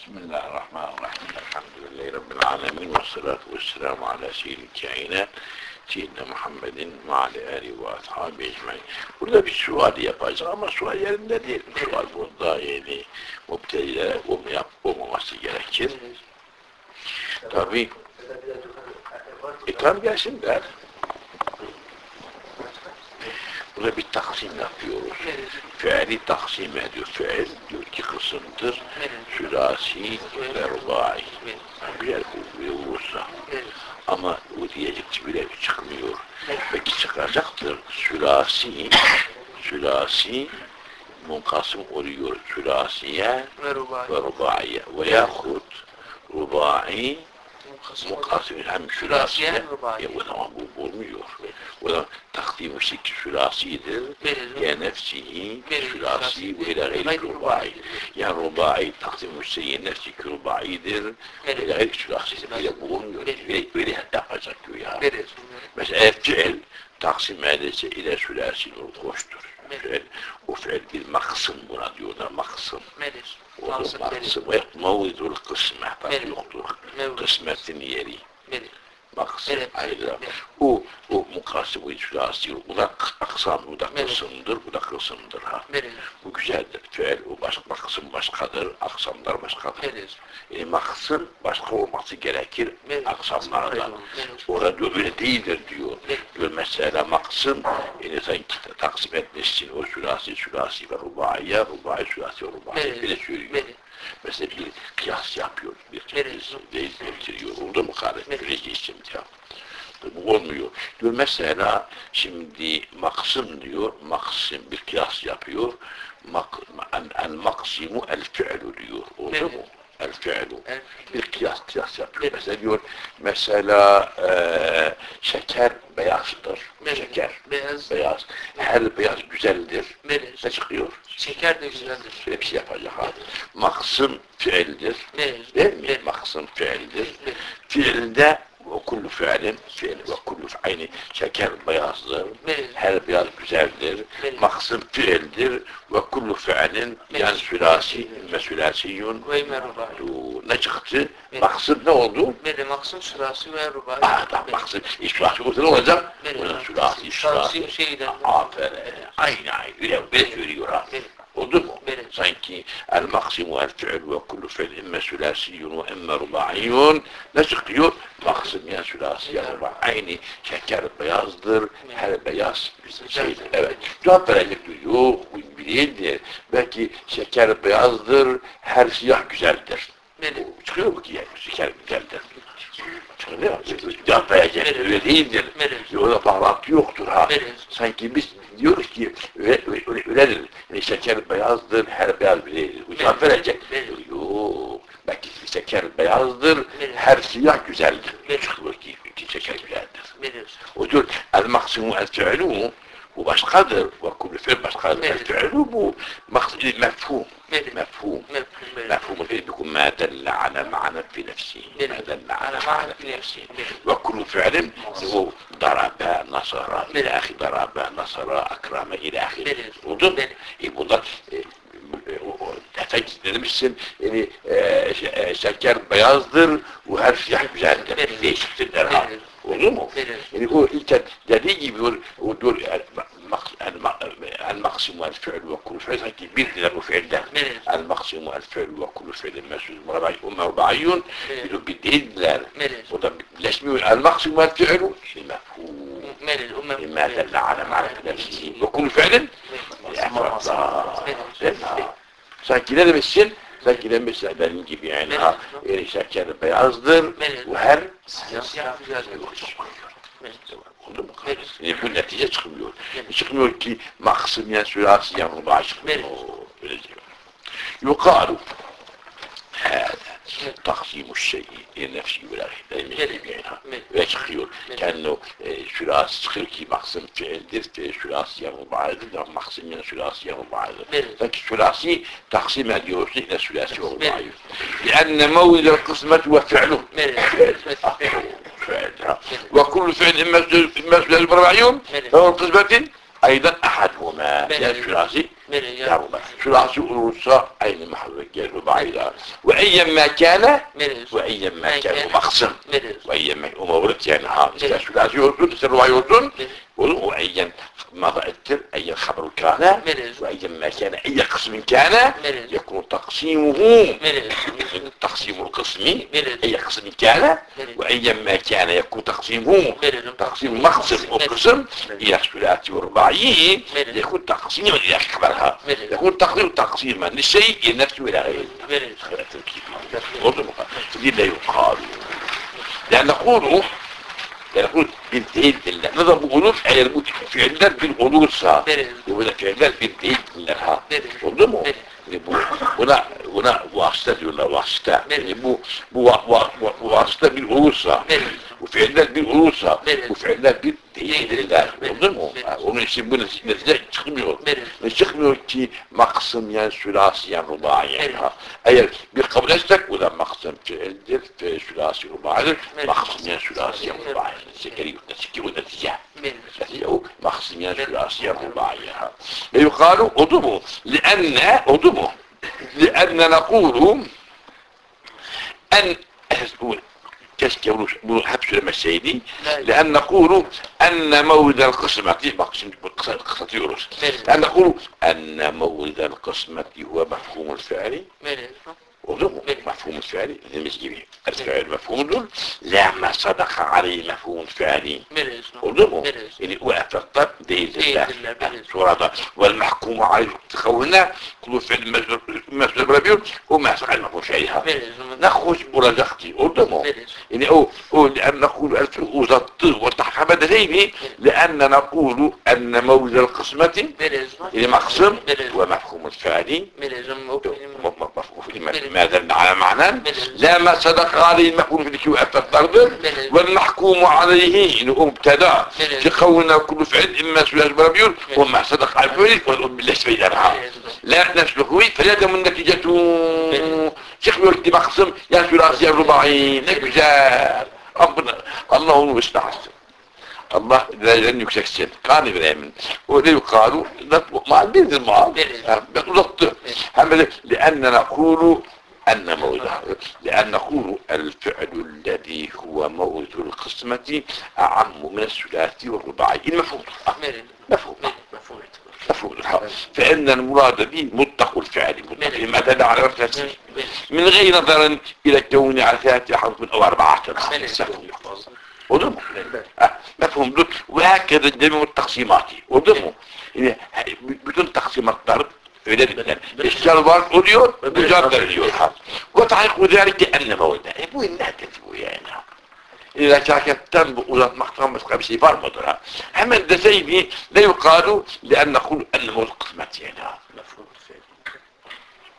Bismillahirrahmanirrahim. Elhamdülillahi Rabbil alemin. Ve salatu ve selamu ala seyyidil kainat. Seyyidina Muhammedin ve ala ehli ve ashabi ecmain. Burada bir sual yapacağız ama sual yerinde değil. Sual burada yani müptelilere um yap, yapmaması gerekir. Tabi. E tam gelsinler. Burada bir taksim yapıyoruz. Fiili taksim ediyor. Fiil diyor ki kısımdır. Sülasi ve rubai. Güzel bu vurursa. Ama o diyecek bile çıkmıyor. Peki çıkacaktır. Sülasi, sülasi munkasım oluyor. Sülasiye ve rubai. ve rubaiye. Ve yahut rubai munkasım hem sülasiye ya o zaman bu olmuyor. O zaman musik sülasidir. Ya nefsihi sülasi ve ila gayri rubai. Yani rubai taksim müseyyi nefsi rubaidir. Ve ila gayri sülasidir. Böyle bulunmuyor. Böyle yapacak ya. Mesela efcel taksim edilse ile sülasi olur hoştur. Fel, o fel bir maksım buna diyorlar maksım. O maksım. Ve mevzul kısmet. Yoktur. Kısmetin yeri. Medir. Evet. ayrı. Evet. O, o mukasım ve sülasi o da aksam, bu da Evet. kısımdır, bu da kısımdır ha. Verir. Bu güzeldir. Fiil o başka kısım başkadır, aksamlar başkadır. Verir. E, maksım başka olması gerekir Evet. aksamlardan. Verir. Orada öyle değildir diyor. Diyor mesela maksım yani sen taksim etmişsin o sülasi sülasi ve rubaiye rubai sülasi ve rubaiye Verir. bile söylüyor. Verir. Mesela bir kıyas yapıyor. Bir Verir. tepkisi değil getiriyor. Oldu mu? Verir. Süreci şimdi ya. Bu olmuyor. Diyor mesela şimdi maksım diyor. Maksım bir kıyas yapıyor. Mak, el, el maksimu el fi'lu diyor. Oldu Verir. mu? El fi'lu El bir kıyas kıyas yapıyor. Mesela diyor mesela eee şeker beyazdır. Evet. Şeker Beyaz. beyaz. Her beyaz güzeldir. Verir. Ne çıkıyor? Şeker de güzeldir. Hepsi yapacak ha. Maksım fiildir. Verir. Değil mi? Verir. Maksım fiildir. Fiilde ve kullu fiilin fiil ve kullu aynı şeker beyazdır. Her beyaz güzeldir. Maksım fiildir ve kullu fiilin Verir. sülasi ve sülasiyun. Bu ne çıktı? Maksım ne oldu? Verir. Maksım sırası ve rubai. Tamam, Verir. maksım. İsrası olsa ne olacak? Bunun sülasi, Sülasi sülasi. Aferin. Aynı aynı. Öyle, söylüyor ha. Oldu mu? Verir. Sanki el maksimu el fi'l ve kullu fi'l imme sülasiyyun ve imme ruba'iyyun ne çıkıyor? Maksim ya sülasi ya ruba. Aynı şeker beyazdır. Her beyaz şeydir. Evet. Cevap verecek diyor. Yok bu değildir. Belki şeker beyazdır. Her siyah güzeldir. Verir. Çıkıyor mu ki? Şeker güzeldir. Mu? Cevap verecek. Verir. Öyle değildir. Orada bağlantı yoktur ha. Sanki biz diyoruz ki öyle, öyle, öyledir. Yani şeker beyazdır, her beyaz değildir. Bu cevap verecek. Yok. Belki şeker beyazdır, her siyah güzeldir. Verir. Çıkıyor ki, şeker güzeldir. O diyor el maksimu el fi'lu وباش قادر وكل فعل باش قادر باش تعلو مفهوم. مفهوم. مفهوم, مفهوم الفعل بيكون ما دل على معنى في نفسه ما دل على معنى في نفسه وكل فعل هو ضرب نصر. إلى أخي ضرب نصر أكرم إلى أخي وضل يبقى تفكر نمشن يعني آه، آه، شكر بيصدر وهر فيح بجادر ليش تدرها؟ وظلمه. يعني هو إنت دليل يقول آه، المقسم الفعل وكل فعل هكي بيدنا وفعل ده. المقسم الفعل وكل فعل مسؤول مربع أم وبعيون بيدو بيدين لا. وده ليش بيقول المقسم والفعل المفهوم. ما دل على معرفة نفسه وكل فعل؟ سانكي لنا بالسن؟ سانكي لنا مش سهبان نجي بعينها إيري سانكي ده بيعصدر وهر. سياسي Oui. Et vous n'êtes pas très bien. Et ce qui est marqué, c'est bien sûr, c'est un rubage. Oui. يقال هذا تقسيم الشيء لنفسي ولا غير كانه شراس تخيل كي مقسم فعل درت شراسي ربع عدد مقسم من شراسي ربع عدد فك شراسي تقسيم هذه روحي إلى شراسي ربع عدد لأن مولد القسمه هو فعله فعلها وكل فعل إما في الاربع عيون أو القزبة أيضا أحدهما. يا شراسي. يا رب. شراسي والوسطى أين محل الجهل البعيدة وايا ما كان وايا ما كان مخصم. وايا ما امورت يا نهار يا شراسي والوسطى وأيا ما ذكر أي خبر كان وأيا ما كان أي قسم كان يكون تقسيمه. تقسيم القسم أي قسم كان وأيا ما كان يكون تقسيمه. تقسيم مقسم أو قسم. إلى الثلاث والأربعين يكون تقسيم إلى خبرها. يكون تقسيم تقسيما للشيء إلى نفسه إلى غيره لا يقال. لأن نقول لأن نقول بنتهي لله نظر بقولون على الموت فعلنا بالقلوصة Veririz. ولا فعلنا بنتهي لله Veririz. Oldu mu? Evet. Yani bu, buna, buna vasıta diyorlar vasıta. Evet. Yani bu, bu, va, va, va, bu vasıta bir olursa, Evet. bu fiiller bir olursa, Evet. bu fiiller bir Evet. Oldu mu? Onun için bu netice çıkmıyor. Ne çıkmıyor ki maksım yani sülasi yani rubai yani. Eğer bir kabul etsek bu da maksım fiildir ve sülasi rubaidir. Evet. Maksım yani sülasi yani Evet. rubai. Şekeri netice o netice. Veririz. يو مخصمين ثلاثية رباعية يقال أضمه لأن أضمه لأن نقول أن تزكيه ونحبسه للمسايدين لأن نقول أن مورد القسمة كيف مقسمة قصة يورس لأن نقول أن مورد القسمة هو مفهوم الفعلي وضعه مفهوم الفعلي الفعل مفهوم دول. لما صدق عليه مفهوم الفعل. وضعه اللي هو أفضل دي الله والمحكوم عليه. تخولنا. نطلو في المجرب ربيع وما حصل على عليها. نخرج نخوش بولا جاختي قدامه يعني أو أو لأن نقول وزط وتحكم دليمي لأن نقول أن موز القسمة يعني مقسم ومفهوم الفعلي مفهوم ماذا على معنى؟ لا ما صدق عليه المفهوم في الكيو أف الضرب. والمحكوم عليه انه ابتدع في كل فعل إما سواج بربيون وما صدق على الفعل ولا بالله سبيل لا لا نسلكه فلازم النتيجة شيخ بيقول لي مقسم يا ثلاثي يا ne güzel ربنا الله هو Allah yükseksin. Kan İbrahim'in. Öyle yukarı mal bildir mal. Verir. Ben uzattı. Verir. Hem de لأن نقول أن موضع لأن نقول الفعل الذي هو موضع القسمة أعم من الثلاثي والرباعي المفهوم. مفهوم متقول فإن المراد به متق الفعل ما دل على رفعته من غير نظر إلى الكون على ثلاثة حرف أو أربعة حرف. وضمه مفهوم. لطف وهكذا الجميع التقسيمات. وضمه. يعني بدون تقسيم الطرد الشر بارد اليوم وجاب اليوم وتعيق ذلك ان موضع يبوي الناتج يعني tahikû zâlike enne mevlide. E bu nedir bu yani? İlaçaketten bu uzatmaktan başka bir şey var mıdır ha? Hemen deseydi ne yukalu le'en nekul enne mevlid kısmet yani ha.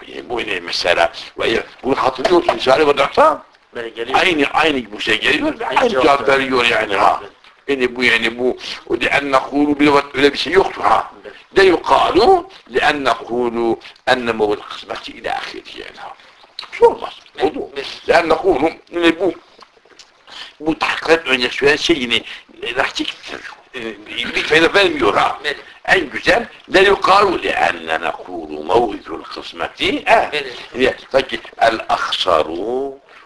Bu- Bu ne mesela? Ve bunu hatırlıyorsun İsa'yı ve Dağ'ta. Böyle geliyor. aynı aynı bu şey geliyor ve Aynı aynı cevap cevap veriyor. veriyor yani ha. Yani bu yani bu لأن نقول بلغة öyle bir şey yoktur ha. De yukalu لأن نقول أن مول القسمة إلى آخره şey olmaz. Oldu mu? لأن نقول yani bu tahkikat önce söyleyen şey yine rakip bir fayda vermiyor ha. En güzel yukalu لأن نقول موعد القسمة ha. Verir. يعني فك الأخصر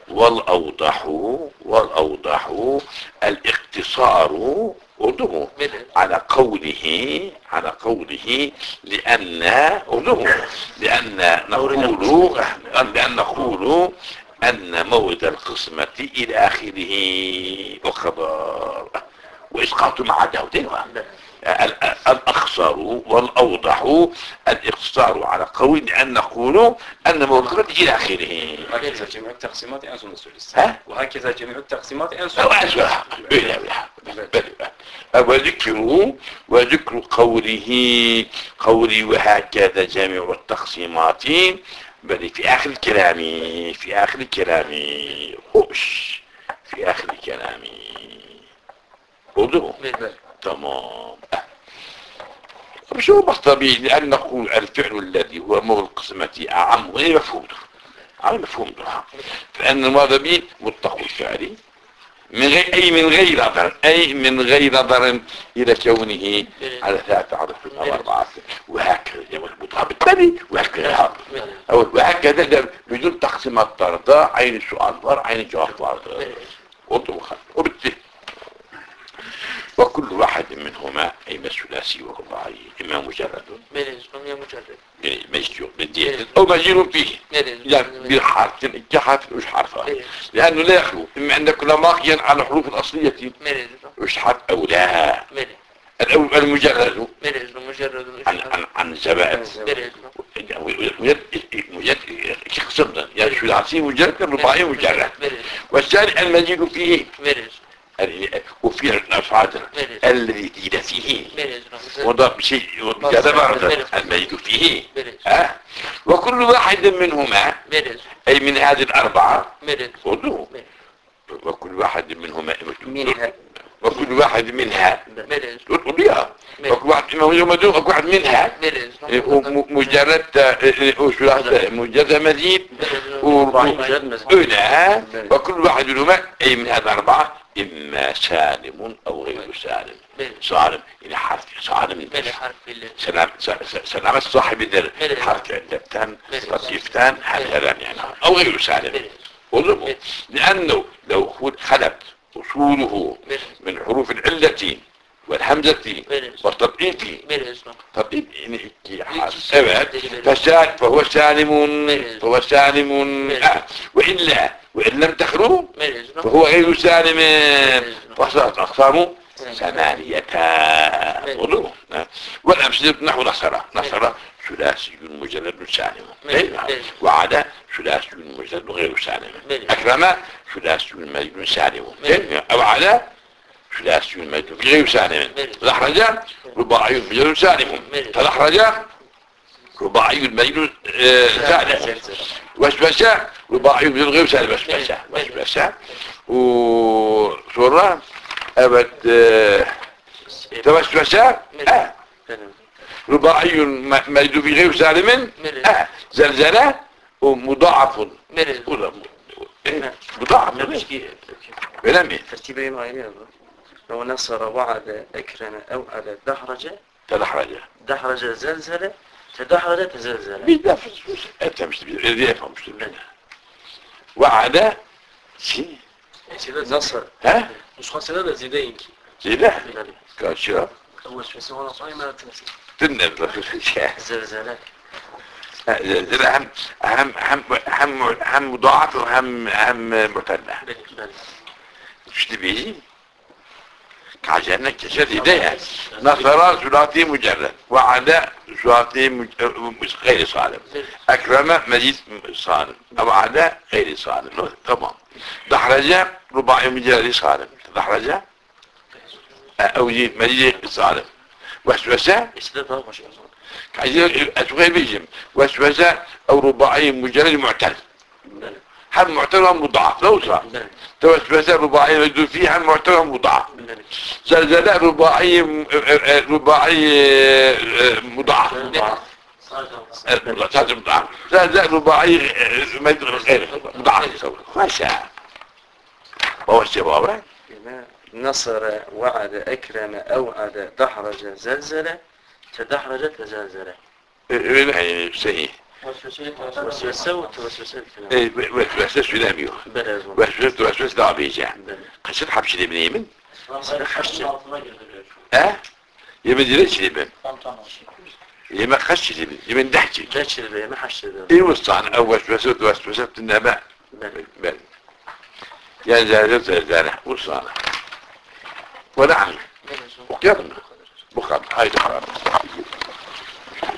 والأوضح والأوضح الاقتصار أردوه. على قوله على قوله لأن أردوه لأن نقول لأن نقول أن موعد القسمة إلى آخره وقضاء وإسقاط مع داودين ال- الأخصر والأوضح الاقتصار على قول أن نقول أن موضوع إلى آخره. وهكذا جميع التقسيمات söyleriz. ها؟ وهكذا جميع التقسيمات en أو sonunda أسرع أولى أولى وذكر وذكر قوله قولي وهكذا جميع التقسيمات. بل في آخر الكلام في آخر الكلام خوش. في آخر وضوء Verir. تمام. شو طبيعي لأن نقول الفعل الذي هو مو القسمة أعم غير مفهوم. على مفهوم. فأن الماضي مطلق الفعل. من غير أي من غير ضرر أي من غير ضرر إلى كونه على ثلاثة عرف أو أربعة. وهكذا الثاني وهكذا. وهكذا بدون تقسيمات طردة عين السؤال ضر عين الجواب ضر وضوخا وبالتالي وكل واحد منهما إما ثلاثي ورباعي إما مجرد. يعني مجزوم بالدية أو مجزوم فيه. يعني بالحرف. كحرف حرفها Melez. لأنه لا يخلو. إما أن يكون باقيا على الحروف الأصلية. مش حرف أو لا. المجرد. mujarred. عن عن عن زبائن. مجرد مجرد خصمنا يعني ثلاثي مجرد رباعي مجرد. والثاني المزيد فيه. وفي الأفعال Melez. الذي زيد فيه. وضرب شيء وجد بعض المزيد فيه ها وكل واحد منهما. أي من هذه الأربعة. خذوه وكل واحد منهما منها. وكل واحد منها ليها وكل واحد منهما وكل واحد منها مجرد وش مجرد مزيد وكل واحد منهما أي من هذه الأربعة إما سالم أو غير سالم. سالم يعني حرف سالم. سلام س- سلامة صاحب الدر. حرف Melez. لطيفتان هذا يعني أو غير سالم لأنه لو خل- خلت أصوله. من حروف العلة والهمزة يعني حسبت فسال فهو سالم. فهو سالم. آه. وإلا وإن لم تخلو. فهو غير سالم. فصلت أقسامه ثمانية وضوء والأمثلة نحو نصر نصر ثلاثي مجرد سالم. وعدا ثلاثي مجرد غير سالم. أكرم ثلاثي مجرد سالم. أو عدا ثلاثي مجرد غير سالم الأحرج رباعي مجرد سالم الأحرج رباعي مجرد سالم وسوسة رباعي مجرد غير سالم وسوسة وسوسة وصورة أبد آه، توسوسة آه. رباعي م- مجد في غير سالم آه. زلزلة ومضاعف. إيه؟ مضاعف. ترتيبين غيرين لو نصر وعد أكرم أوعد دحرج تدحرج دحرج زلزلة تدحرج تزلزل بيدافع أنت مش اللي يفهم مش تبي. وعد شي نصر. ها؟ نسخة da زيدين زي ده كان شرب أول شيء سوى نصري ما تنسي. تنزل زلزلة. زي أهم أهم أهم أهم أهم مضاعف وأهم أهم مثنى مش تبيجي كعجلنا كسر إيديها نصر ثلاثي مجرد. وعد ثلاثي مج- مش غير صالم أكرم مزيد صالم أو عدا غير صالم تمام. دحرج رباعي مجرد صالم دحرج أو يجي مزيد صالم وسوسة؟ إيش ده مش كعجل أسوغي بيجم. وسوسة أو رباعي مجرد معتل هم مضاعف؟ لو صار توسوسة رباعي مجدود فيه هم معتل هم مضاعف؟ زلزلة رباعي رباعي مضاعف. مضاعف مضاعف. زلزلة رباعي مجدود غير. مضاعف. ما شاء هو الشباب نصر وعد أكرم أوعد دحرج زلزلة تدحرج تزلزلة يعني صحيح. وسوسة وتوسوسة إيه وسوسة سلاميو وسوسة وسوسة دعبيجة قصد حبش لي من؟ حشت آه يمن ديريش لي بن يمن خش لي بن يمن دحجي داتش اللي ما حشت إيه وصان أو وسوسة وسوسة النبأ بل يا زالت زالة وصان. ونعم وكرنا بخار. هاي دخار